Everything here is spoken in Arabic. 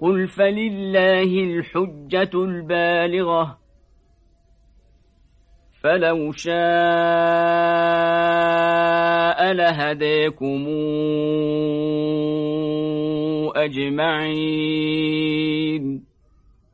قل فلله الحجة البالغة فلو شاء لهديكم أجمعين